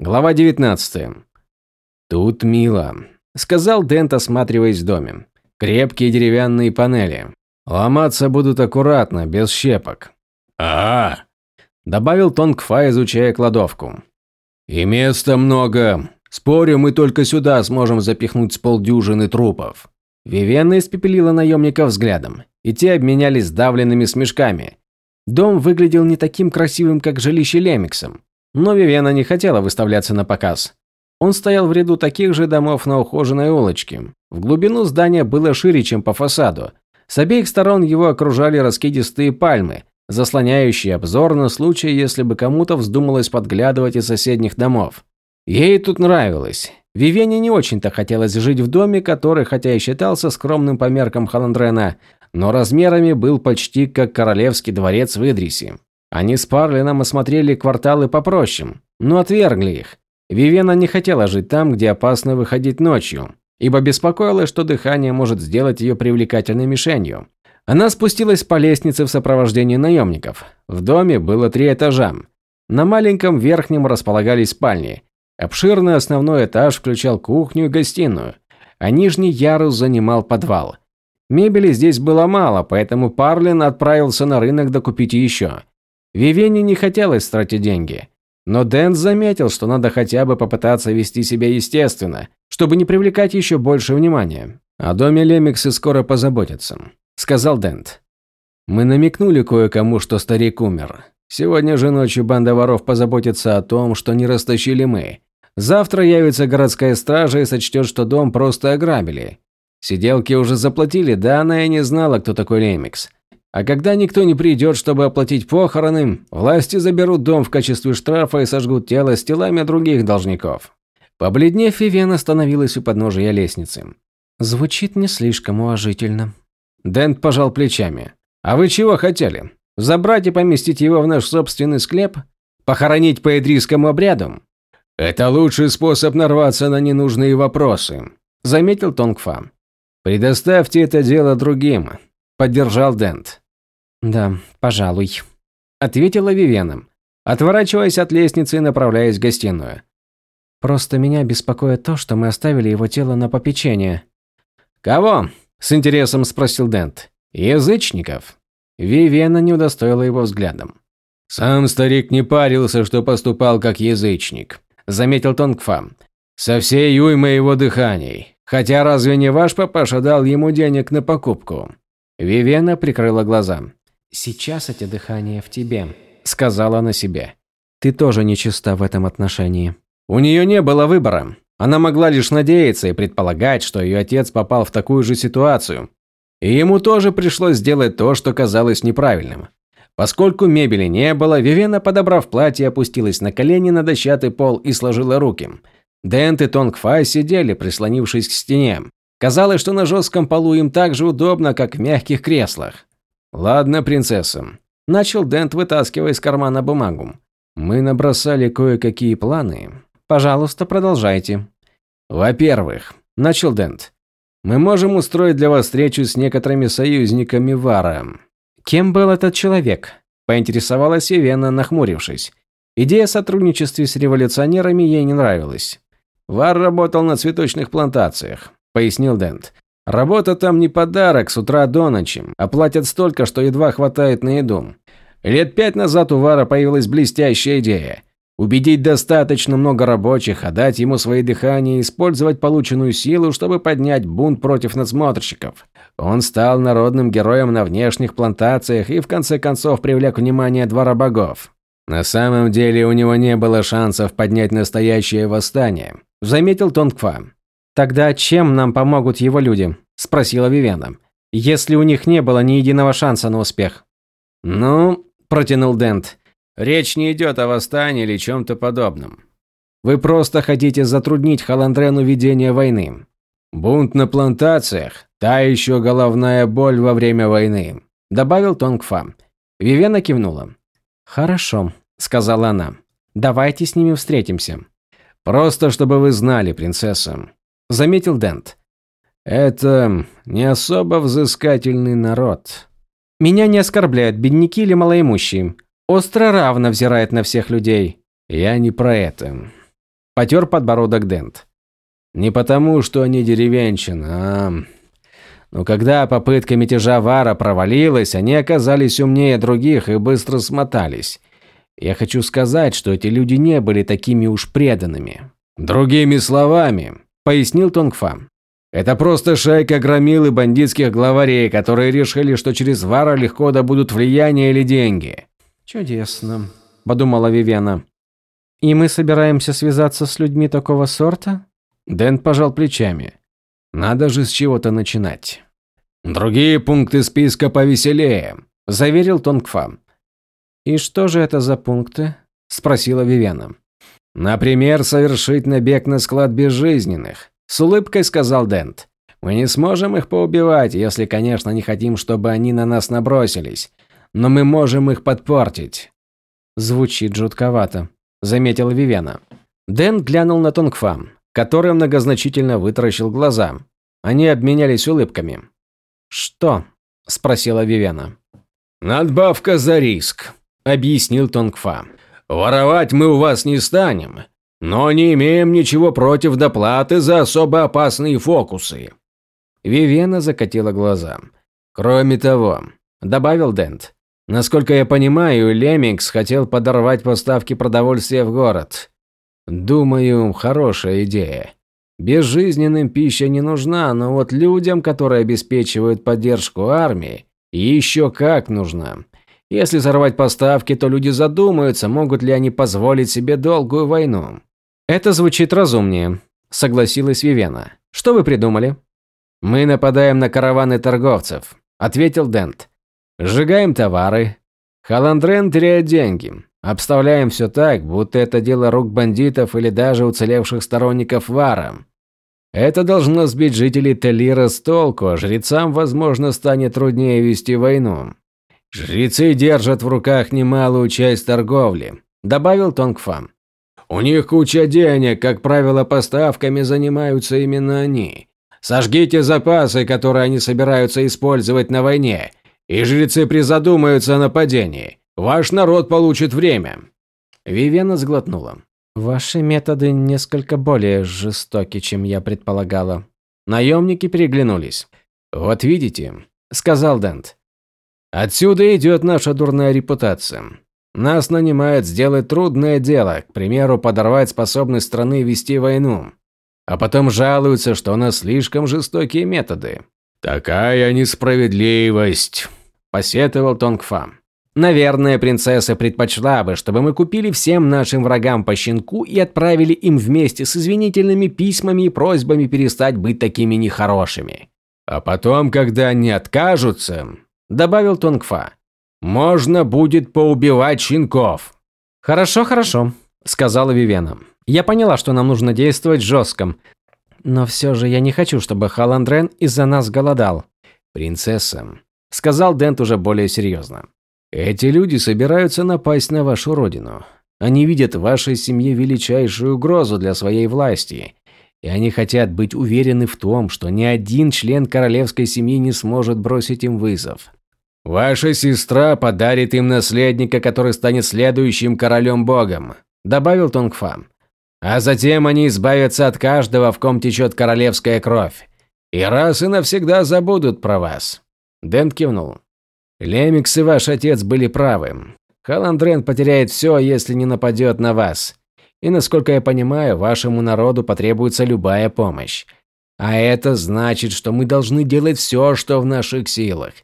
Глава 19. Тут мило, сказал Дент, осматриваясь в доме. Крепкие деревянные панели. Ломаться будут аккуратно, без щепок. А, Добавил Тонгфа, изучая кладовку. и места много. Спорю, мы только сюда сможем запихнуть с полдюжины трупов. Вивенна испепелила наемников взглядом, и те обменялись сдавленными смешками. Дом выглядел не таким красивым, как жилище Лемиксом, но Вивена не хотела выставляться на показ. Он стоял в ряду таких же домов на ухоженной улочке. В глубину здания было шире, чем по фасаду. С обеих сторон его окружали раскидистые пальмы, заслоняющие обзор на случай, если бы кому-то вздумалось подглядывать из соседних домов. Ей тут нравилось. Вивене не очень-то хотелось жить в доме, который, хотя и считался скромным по меркам Халандрена, но размерами был почти как королевский дворец в Идрисе. Они с Парлином осмотрели кварталы попроще, но отвергли их. Вивена не хотела жить там, где опасно выходить ночью, ибо беспокоилась, что дыхание может сделать ее привлекательной мишенью. Она спустилась по лестнице в сопровождении наемников. В доме было три этажа. На маленьком верхнем располагались спальни. Обширный основной этаж включал кухню и гостиную, а нижний ярус занимал подвал. Мебели здесь было мало, поэтому Парлин отправился на рынок докупить еще. Вивене не хотелось тратить деньги. Но Дэн заметил, что надо хотя бы попытаться вести себя естественно, чтобы не привлекать еще больше внимания. О доме Лемиксы скоро позаботятся, сказал Дент. Мы намекнули кое-кому, что старик умер. Сегодня же ночью банда воров позаботится о том, что не растащили мы. Завтра явится городская стража и сочтет, что дом просто ограбили. Сиделки уже заплатили, да она и не знала, кто такой Лемикс. А когда никто не придет, чтобы оплатить похороны, власти заберут дом в качестве штрафа и сожгут тело с телами других должников. Побледнев, Вивен остановилась у подножия лестницы. Звучит не слишком уважительно. Дент пожал плечами. А вы чего хотели? Забрать и поместить его в наш собственный склеп? Похоронить по идрийскому обряду? Это лучший способ нарваться на ненужные вопросы, Заметил Тонгфа. Предоставьте это дело другим, поддержал Дент. Да, пожалуй, ответила Вивена, отворачиваясь от лестницы и направляясь в гостиную. Просто меня беспокоит то, что мы оставили его тело на попечение. Кого? с интересом спросил Дент. Язычников. Вивена не удостоила его взглядом. Сам старик не парился, что поступал как язычник, заметил Тонгфа. Со всей уймой его дыханий. Хотя разве не ваш папаша дал ему денег на покупку? Вивена прикрыла глаза. «Сейчас эти дыхания в тебе», – сказала она себе. «Ты тоже нечиста в этом отношении». У нее не было выбора. Она могла лишь надеяться и предполагать, что ее отец попал в такую же ситуацию. И ему тоже пришлось сделать то, что казалось неправильным. Поскольку мебели не было, Вивена, подобрав платье, опустилась на колени на дощатый пол и сложила руки. Дент и Тонгфай сидели, прислонившись к стене. Казалось, что на жестком полу им так же удобно, как в мягких креслах. «Ладно, принцесса», – начал Дент, вытаскивая из кармана бумагу. «Мы набросали кое-какие планы. Пожалуйста, продолжайте». «Во-первых», – начал Дент, – «мы можем устроить для вас встречу с некоторыми союзниками Вара». «Кем был этот человек?» – поинтересовалась Евена, нахмурившись. Идея о сотрудничестве с революционерами ей не нравилась. Вар работал на цветочных плантациях пояснил Дент. Работа там не подарок с утра до ночи, а платят столько, что едва хватает на еду. Лет пять назад у Вара появилась блестящая идея. Убедить достаточно много рабочих, отдать ему свои дыхания и использовать полученную силу, чтобы поднять бунт против надсмотрщиков. Он стал народным героем на внешних плантациях и в конце концов привлек внимание двора богов. На самом деле у него не было шансов поднять настоящее восстание, заметил Тонгфа. «Тогда чем нам помогут его люди?» – спросила Вивена. «Если у них не было ни единого шанса на успех». «Ну», – протянул Дент, – «речь не идет о восстании или чем-то подобном. Вы просто хотите затруднить Халандрену ведение войны. Бунт на плантациях – та еще головная боль во время войны», – добавил Тонгфа. Вивена кивнула. «Хорошо», – сказала она. «Давайте с ними встретимся». «Просто чтобы вы знали, принцесса», – заметил Дент. «Это не особо взыскательный народ». «Меня не оскорбляют бедняки или малоимущие. Остро равно взирает на всех людей». «Я не про это. Потер подбородок Дент. Не потому, что они деревенщина, а... Но когда попытка мятежа Вара провалилась, они оказались умнее других и быстро смотались. Я хочу сказать, что эти люди не были такими уж преданными. Другими словами, пояснил Тонгфа. Это просто шайка громил и бандитских главарей, которые решили, что через Вара легко добудут влияние или деньги. Чудесно, подумала Вивена. И мы собираемся связаться с людьми такого сорта? Дэн пожал плечами. Надо же с чего-то начинать. Другие пункты списка повеселее, заверил Тонгфа. И что же это за пункты? спросила Вивена. Например, совершить набег на склад безжизненных, с улыбкой сказал Дент. Мы не сможем их поубивать, если, конечно, не хотим, чтобы они на нас набросились. Но мы можем их подпортить. Звучит жутковато, заметила Вивена. Дэн глянул на Тонгфа который многозначительно вытаращил глаза. Они обменялись улыбками. «Что?» – спросила Вивена. «Надбавка за риск», – объяснил Тонгфа. «Воровать мы у вас не станем, но не имеем ничего против доплаты за особо опасные фокусы». Вивена закатила глаза. «Кроме того», – добавил Дент, – «насколько я понимаю, Лемикс хотел подорвать поставки продовольствия в город. Думаю, хорошая идея. Безжизненным пища не нужна, но вот людям, которые обеспечивают поддержку армии, еще как нужна. Если взорвать поставки, то люди задумаются, могут ли они позволить себе долгую войну. Это звучит разумнее, согласилась Вивена. Что вы придумали? Мы нападаем на караваны торговцев, ответил Дент. Сжигаем товары. Халандрен теряет деньги. Обставляем все так, будто это дело рук бандитов или даже уцелевших сторонников Вара. Это должно сбить жителей Телира с толку, а жрецам, возможно, станет труднее вести войну. Жрецы держат в руках немалую часть торговли, добавил Тонгфам. У них куча денег, как правило, поставками занимаются именно они. Сожгите запасы, которые они собираются использовать на войне, и жрецы призадумаются о нападении. Ваш народ получит время. Вивена сглотнула. Ваши методы несколько более жестоки, чем я предполагала. Наемники переглянулись. Вот видите, сказал Дент. Отсюда идет наша дурная репутация. Нас нанимают сделать трудное дело, к примеру, подорвать способность страны вести войну. А потом жалуются, что у нас слишком жестокие методы. Такая несправедливость, посетовал Тонгфа. Наверное, принцесса предпочла бы, чтобы мы купили всем нашим врагам по щенку и отправили им вместе с извинительными письмами и просьбами перестать быть такими нехорошими. А потом, когда они откажутся, добавил Тонгфа, можно будет поубивать щенков. Хорошо, хорошо, сказала Вивена. Я поняла, что нам нужно действовать жестко. Но все же я не хочу, чтобы Халандрен из-за нас голодал. Принцесса, сказал Дент уже более серьезно. Эти люди собираются напасть на вашу родину. Они видят в вашей семье величайшую угрозу для своей власти. И они хотят быть уверены в том, что ни один член королевской семьи не сможет бросить им вызов. Ваша сестра подарит им наследника, который станет следующим королем-богом, добавил Тонгфа. А затем они избавятся от каждого, в ком течет королевская кровь. И раз и навсегда забудут про вас. Дент кивнул. Лемикс и ваш отец были правы. Халандрен потеряет все, если не нападет на вас. И насколько я понимаю, вашему народу потребуется любая помощь. А это значит, что мы должны делать все, что в наших силах.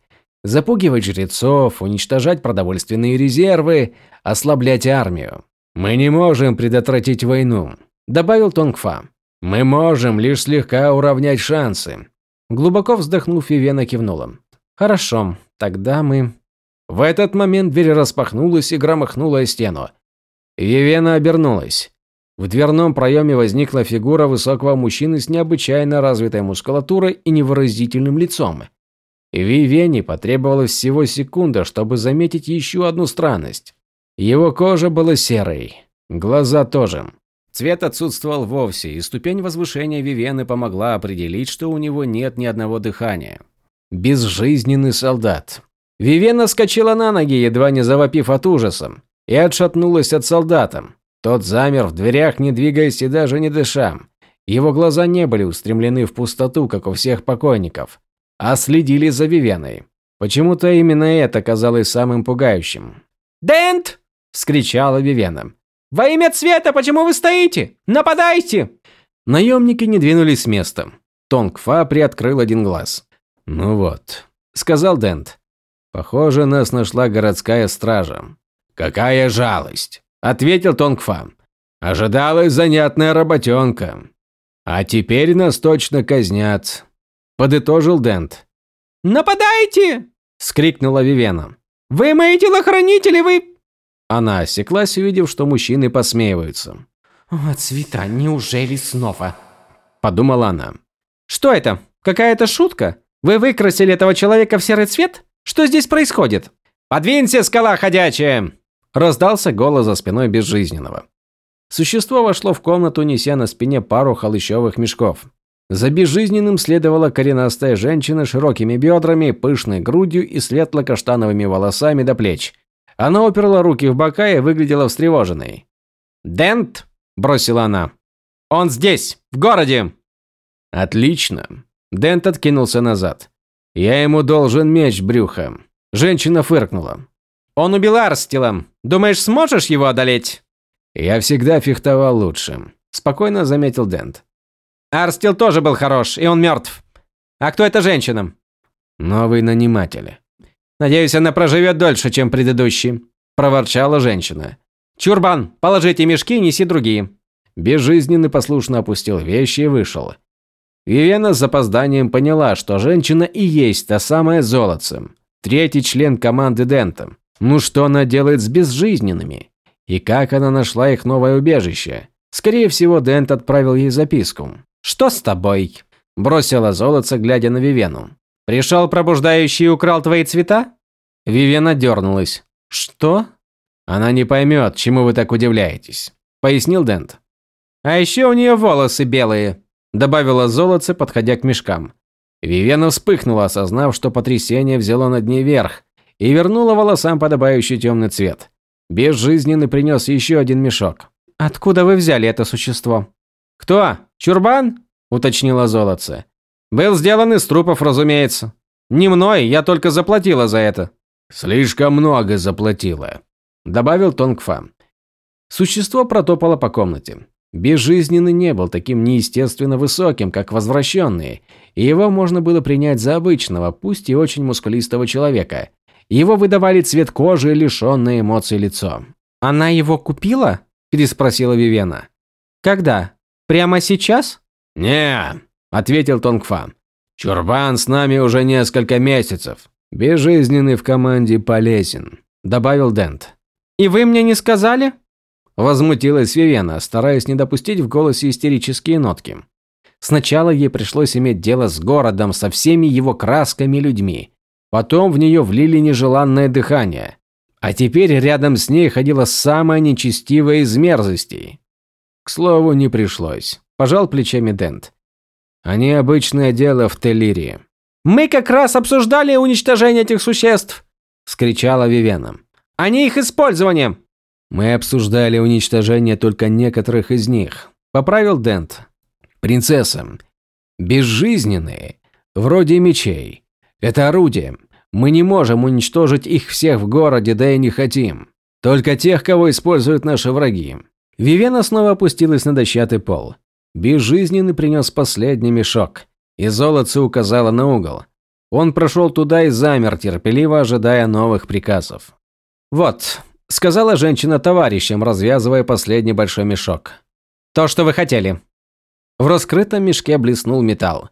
Запугивать жрецов, уничтожать продовольственные резервы, ослаблять армию. Мы не можем предотвратить войну, добавил Тонгфа. Мы можем лишь слегка уравнять шансы. Глубоко вздохнув, Вивена кивнула. Хорошо, тогда мы... В этот момент дверь распахнулась и громыхнула о стену. Вивена обернулась. В дверном проеме возникла фигура высокого мужчины с необычайно развитой мускулатурой и невыразительным лицом. Вивене потребовалось всего секунда, чтобы заметить еще одну странность. Его кожа была серой, глаза тоже. Цвет отсутствовал вовсе, и ступень возвышения Вивены помогла определить, что у него нет ни одного дыхания безжизненный солдат. Вивена вскочила на ноги, едва не завопив от ужаса, и отшатнулась от солдата. Тот замер в дверях, не двигаясь и даже не дыша. Его глаза не были устремлены в пустоту, как у всех покойников, а следили за Вивеной. Почему-то именно это казалось самым пугающим. «Дент!» – вскричала Вивена. «Во имя цвета, почему вы стоите? Нападайте!» Наемники не двинулись с места. Тонгфа приоткрыл один глаз. «Ну вот», – сказал Дент. «Похоже, нас нашла городская стража». «Какая жалость!» – ответил Тонгфа. «Ожидалась занятная работенка. А теперь нас точно казнят», – подытожил Дент. «Нападайте!» – скрикнула Вивена. «Вы мои телохранители, вы...» Она осеклась, увидев, что мужчины посмеиваются. «О, цвета, неужели снова?» – подумала она. «Что это? Какая-то шутка? Вы выкрасили этого человека в серый цвет? Что здесь происходит?» «Подвинься, скала ходячая!» – раздался голос за спиной безжизненного. Существо вошло в комнату, неся на спине пару холщовых мешков. За безжизненным следовала коренастая женщина с широкими бедрами, пышной грудью и светло-каштановыми волосами до плеч. Она уперла руки в бока и выглядела встревоженной. «Дент!» – бросила она. «Он здесь, в городе!» «Отлично!» Дент откинулся назад. «Я ему должен меч брюха». Женщина фыркнула. «Он убил Арстила. Думаешь, сможешь его одолеть?» «Я всегда фехтовал лучше», – спокойно заметил Дент. Арстил тоже был хорош, и он мертв. А кто эта женщина? Новый наниматель. Надеюсь, она проживет дольше, чем предыдущий, проворчала женщина. Чурбан, положите мешки и неси другие. Безжизненный послушно опустил вещи и вышел. Вивена с запозданием поняла, что женщина и есть та самая золотце, третий член команды Дента. Ну что она делает с безжизненными? И как она нашла их новое убежище? Скорее всего, Дент отправил ей записку. «Что с тобой?» – бросила золотце, глядя на Вивену. «Пришел пробуждающий и украл твои цвета?» Вивена дернулась. «Что?» «Она не поймет, чему вы так удивляетесь», – пояснил Дент. «А еще у нее волосы белые», – добавила золотце, подходя к мешкам. Вивена вспыхнула, осознав, что потрясение взяло над ней верх, и вернула волосам подобающий темный цвет. Безжизненный принес еще один мешок. «Откуда вы взяли это существо?» «Кто? Чурбан?» – уточнила золотце. «Был сделан из трупов, разумеется. Не мной, я только заплатила за это». «Слишком много заплатила», – добавил Тонгфа. Существо протопало по комнате. Безжизненный не был таким неестественно высоким, как возвращенные, и его можно было принять за обычного, пусть и очень мускулистого человека. Его выдавали цвет кожи и лишенное эмоций лицо. «Она его купила?» – переспросила Вивена. «Когда? Прямо сейчас? Не, ответил Тонгфа. Чурбан с нами уже несколько месяцев. Безжизненный в команде полезен, добавил Дент. И вы мне не сказали? Возмутилась Вивена, стараясь не допустить в голосе истерические нотки. Сначала ей пришлось иметь дело с городом, со всеми его красками людьми. Потом в нее влили нежеланное дыхание. А теперь рядом с ней ходила самая нечестивая из мерзостей. К слову, не пришлось. Пожал плечами Дент. Они обычное дело в Телирии. «Мы как раз обсуждали уничтожение этих существ!» – скричала Вивена. «А не их использование!» «Мы обсуждали уничтожение только некоторых из них», – поправил Дент. «Принцесса, безжизненные, вроде мечей. Это орудие. Мы не можем уничтожить их всех в городе, да и не хотим. Только тех, кого используют наши враги. Вивена снова опустилась на дощатый пол. Безжизненный принес последний мешок, и золотце указала на угол. Он прошел туда и замер, терпеливо ожидая новых приказов. «Вот», – сказала женщина товарищам, развязывая последний большой мешок. «То, что вы хотели». В раскрытом мешке блеснул металл.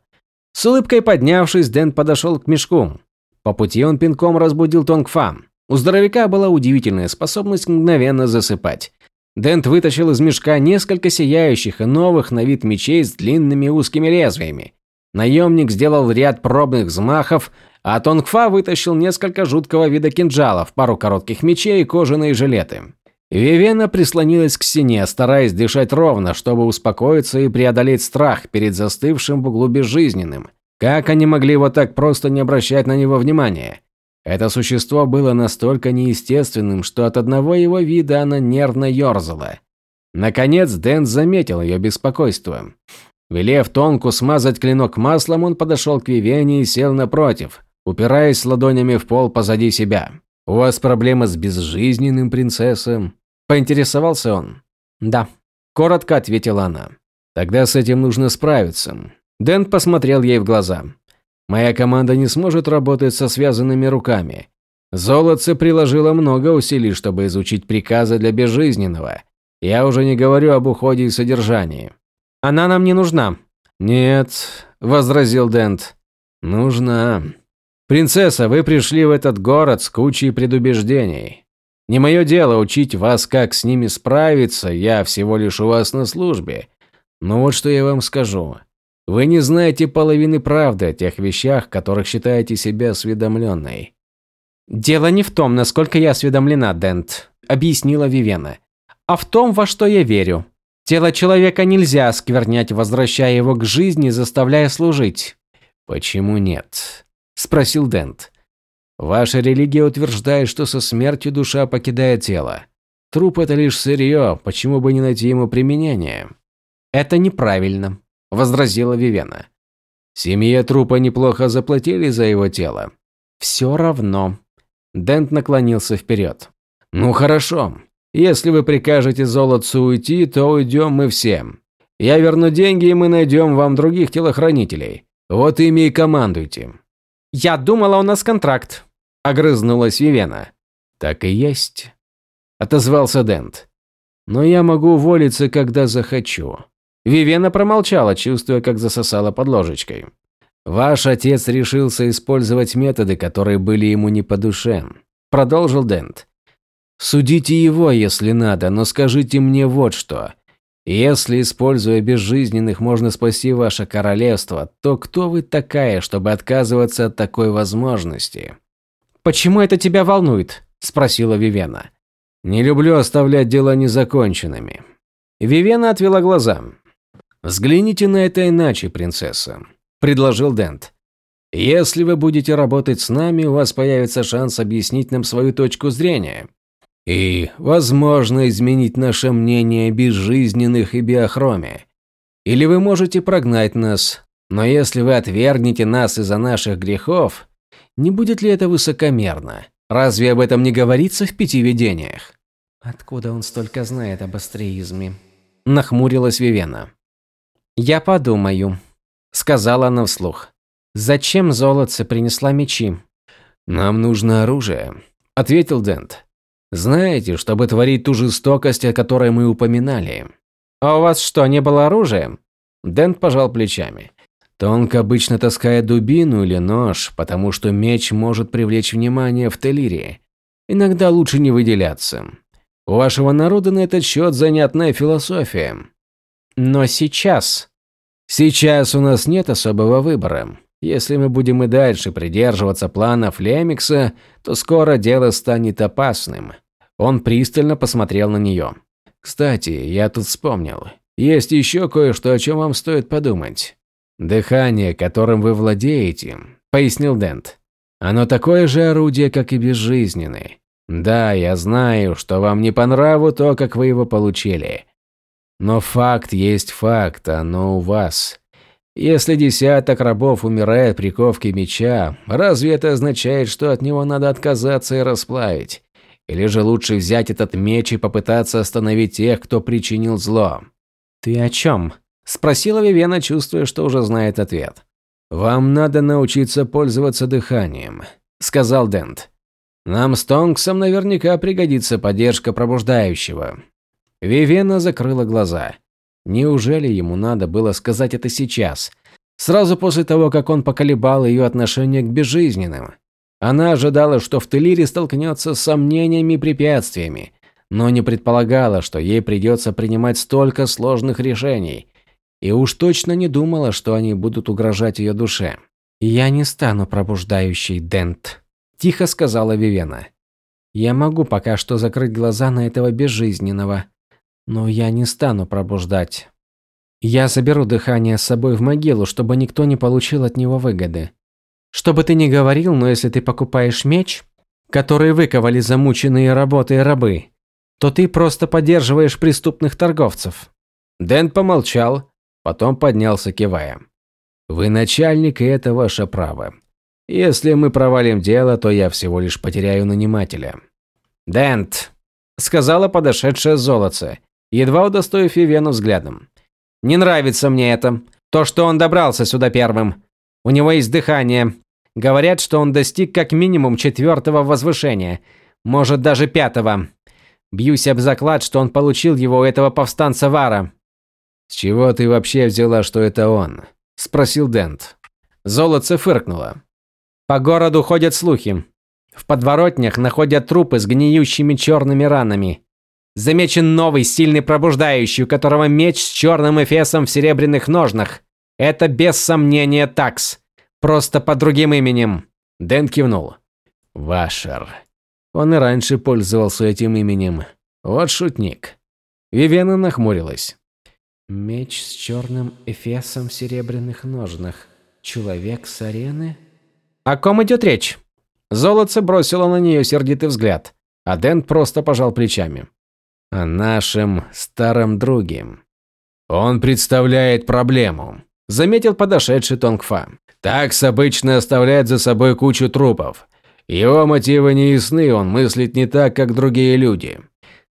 С улыбкой поднявшись, Дэн подошел к мешку. По пути он пинком разбудил Тонгфа. У здоровяка была удивительная способность мгновенно засыпать. Дент вытащил из мешка несколько сияющих и новых на вид мечей с длинными узкими лезвиями. Наемник сделал ряд пробных взмахов, а Тонгфа вытащил несколько жуткого вида кинжалов, пару коротких мечей и кожаные жилеты. Вивена прислонилась к стене, стараясь дышать ровно, чтобы успокоиться и преодолеть страх перед застывшим в углу безжизненным. Как они могли вот так просто не обращать на него внимания? Это существо было настолько неестественным, что от одного его вида она нервно ерзала. Наконец Дэн заметил ее беспокойство. Велев Тонку смазать клинок маслом, он подошел к Вивене и сел напротив, упираясь ладонями в пол позади себя. «У вас проблема с безжизненным принцессом?» – поинтересовался он. «Да», – коротко ответила она. «Тогда с этим нужно справиться». Дэн посмотрел ей в глаза. «Моя команда не сможет работать со связанными руками. Золотце приложило много усилий, чтобы изучить приказы для безжизненного. Я уже не говорю об уходе и содержании. Она нам не нужна. Нет, возразил Дент. Нужна. Принцесса, вы пришли в этот город с кучей предубеждений. Не мое дело учить вас, как с ними справиться, я всего лишь у вас на службе. Но вот что я вам скажу. Вы не знаете половины правды о тех вещах, которых считаете себя осведомленной. «Дело не в том, насколько я осведомлена, Дент», – объяснила Вивена, – «а в том, во что я верю. Тело человека нельзя осквернять, возвращая его к жизни, заставляя служить». «Почему нет?» – спросил Дент. «Ваша религия утверждает, что со смертью душа покидает тело. Труп – это лишь сырье, почему бы не найти ему применение?» «Это неправильно», – возразила Вивена. «Семье трупа неплохо заплатили за его тело». «Все равно», Дент наклонился вперед. «Ну хорошо. Если вы прикажете золотцу уйти, то уйдем мы все. Я верну деньги, и мы найдем вам других телохранителей. Вот ими и командуйте». «Я думала, у нас контракт», – огрызнулась Вивена. «Так и есть», – отозвался Дент. «Но я могу уволиться, когда захочу». Вивена промолчала, чувствуя, как засосала под ложечкой. «Ваш отец решился использовать методы, которые были ему не по душе», – продолжил Дент. «Судите его, если надо, но скажите мне вот что. Если, используя безжизненных, можно спасти ваше королевство, то кто вы такая, чтобы отказываться от такой возможности?» «Почему это тебя волнует?» – спросила Вивена. «Не люблю оставлять дела незаконченными». Вивена отвела глаза. «Взгляните на это иначе, принцесса предложил Дент. «Если вы будете работать с нами, у вас появится шанс объяснить нам свою точку зрения. И, возможно, изменить наше мнение о безжизненных и биохроме. Или вы можете прогнать нас, но если вы отвергнете нас из-за наших грехов, не будет ли это высокомерно? Разве об этом не говорится в пяти видениях?» «Откуда он столько знает об астреизме?» – нахмурилась Вивена. «Я подумаю», сказала она вслух. «Зачем золотце принесла мечи?» «Нам нужно оружие», – ответил Дент. «Знаете, чтобы творить ту жестокость, о которой мы упоминали». «А у вас что, не было оружия?» Дент пожал плечами. Тонко обычно таскает дубину или нож, потому что меч может привлечь внимание в Телирии. Иногда лучше не выделяться. У вашего народа на этот счет занятная философия. Но сейчас... Сейчас у нас нет особого выбора. Если мы будем и дальше придерживаться планов Лемикса, то скоро дело станет опасным. Он пристально посмотрел на нее. Кстати, я тут вспомнил. Есть еще кое-что, о чем вам стоит подумать. Дыхание, которым вы владеете, пояснил Дент. Оно такое же орудие, как и безжизненный. Да, я знаю, что вам не по нраву то, как вы его получили. Но факт есть факт, оно у вас. Если десяток рабов умирает при ковке меча, разве это означает, что от него надо отказаться и расплавить? Или же лучше взять этот меч и попытаться остановить тех, кто причинил зло? «Ты о чем?» – спросила Вивена, чувствуя, что уже знает ответ. «Вам надо научиться пользоваться дыханием», – сказал Дент. «Нам с Тонксом наверняка пригодится поддержка пробуждающего. Вивена закрыла глаза. Неужели ему надо было сказать это сейчас? Сразу после того, как он поколебал ее отношение к безжизненным. Она ожидала, что в Телире столкнется с сомнениями и препятствиями, но не предполагала, что ей придется принимать столько сложных решений. И уж точно не думала, что они будут угрожать ее душе. «Я не стану пробуждающей, Дент», – тихо сказала Вивена. «Я могу пока что закрыть глаза на этого безжизненного. Но я не стану пробуждать. Я заберу дыхание с собой в могилу, чтобы никто не получил от него выгоды. Что бы ты ни говорил, но если ты покупаешь меч, который выковали замученные работой рабы, то ты просто поддерживаешь преступных торговцев. Дэн помолчал, потом поднялся, кивая. Вы начальник, и это ваше право. Если мы провалим дело, то я всего лишь потеряю нанимателя. Дент, сказала подошедшая золотце, едва удостоив Вивену взглядом. Не нравится мне это. То, что он добрался сюда первым. У него есть дыхание. Говорят, что он достиг как минимум четвертого возвышения. Может, даже пятого. Бьюсь об заклад, что он получил его у этого повстанца Вара. «С чего ты вообще взяла, что это он?» – спросил Дент. Золотце фыркнула. По городу ходят слухи. В подворотнях находят трупы с гниющими черными ранами. Замечен новый, сильный пробуждающий, у которого меч с черным эфесом в серебряных ножнах. Это без сомнения такс. Просто под другим именем. Дэн кивнул. Вашер. Он и раньше пользовался этим именем. Вот шутник. Вивена нахмурилась. Меч с черным эфесом в серебряных ножнах. Человек с арены? О ком идет речь? Золотце бросило на нее сердитый взгляд, а Дэн просто пожал плечами. О нашем старом друге. Он представляет проблему, заметил подошедший Тонгфа. Такс обычно оставляет за собой кучу трупов. Его мотивы не ясны, он мыслит не так, как другие люди.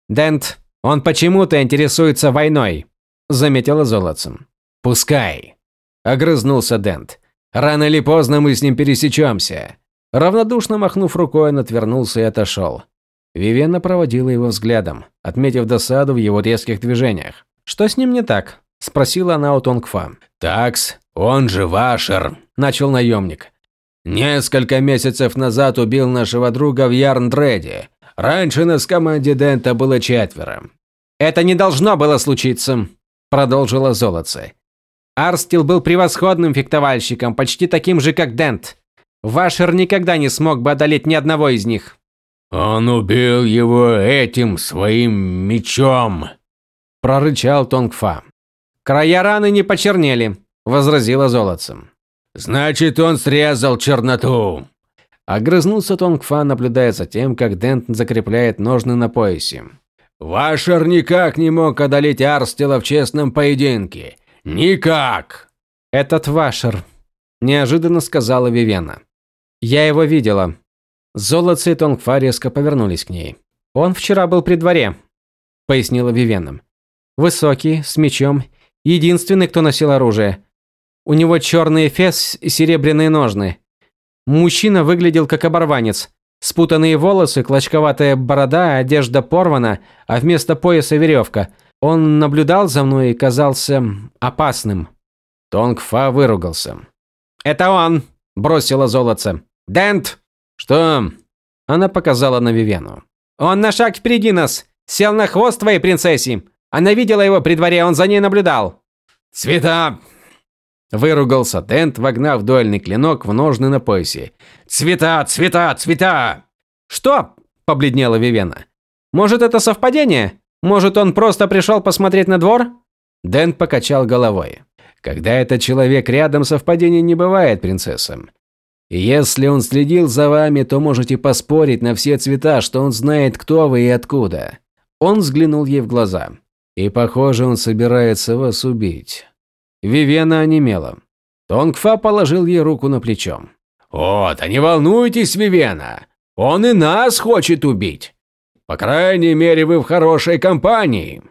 Дент, он почему-то интересуется войной, заметила Золотцем. Пускай, огрызнулся Дент. Рано или поздно мы с ним пересечемся. Равнодушно махнув рукой, он отвернулся и отошел. Вивена проводила его взглядом, отметив досаду в его резких движениях. «Что с ним не так?» – спросила она у Тонгфа. «Такс, он же Вашер», – начал наемник. «Несколько месяцев назад убил нашего друга в Ярндреде. Раньше нас в команде Дента было четверо». «Это не должно было случиться», – продолжила Золотце. «Арстил был превосходным фехтовальщиком, почти таким же, как Дент. Вашер никогда не смог бы одолеть ни одного из них». «Он убил его этим своим мечом», – прорычал Тонгфа. «Края раны не почернели», – возразила Золотцем. «Значит, он срезал черноту», – огрызнулся Тонгфа, наблюдая за тем, как Дент закрепляет ножны на поясе. «Вашер никак не мог одолеть Арстела в честном поединке. Никак!» «Этот Вашер», – неожиданно сказала Вивена. «Я его видела. Золотце и Тонгфа резко повернулись к ней. «Он вчера был при дворе», – пояснила Вивена. «Высокий, с мечом, единственный, кто носил оружие. У него черный фес и серебряные ножны. Мужчина выглядел как оборванец. Спутанные волосы, клочковатая борода, одежда порвана, а вместо пояса веревка. Он наблюдал за мной и казался опасным». Тонгфа выругался. «Это он!» – бросила золотце. «Дент!» «Что?» Она показала на Вивену. «Он на шаг впереди нас! Сел на хвост твоей принцессе! Она видела его при дворе, он за ней наблюдал!» «Цвета!» Выругался Дент, вогнав дуэльный клинок в ножны на поясе. «Цвета! Цвета! Цвета!» «Что?» – побледнела Вивена. «Может, это совпадение? Может, он просто пришел посмотреть на двор?» Дент покачал головой. «Когда этот человек рядом, совпадений не бывает, принцесса. Если он следил за вами, то можете поспорить на все цвета, что он знает, кто вы и откуда. Он взглянул ей в глаза. И, похоже, он собирается вас убить. Вивена онемела. Тонгфа положил ей руку на плечо. «О, да не волнуйтесь, Вивена. Он и нас хочет убить. По крайней мере, вы в хорошей компании».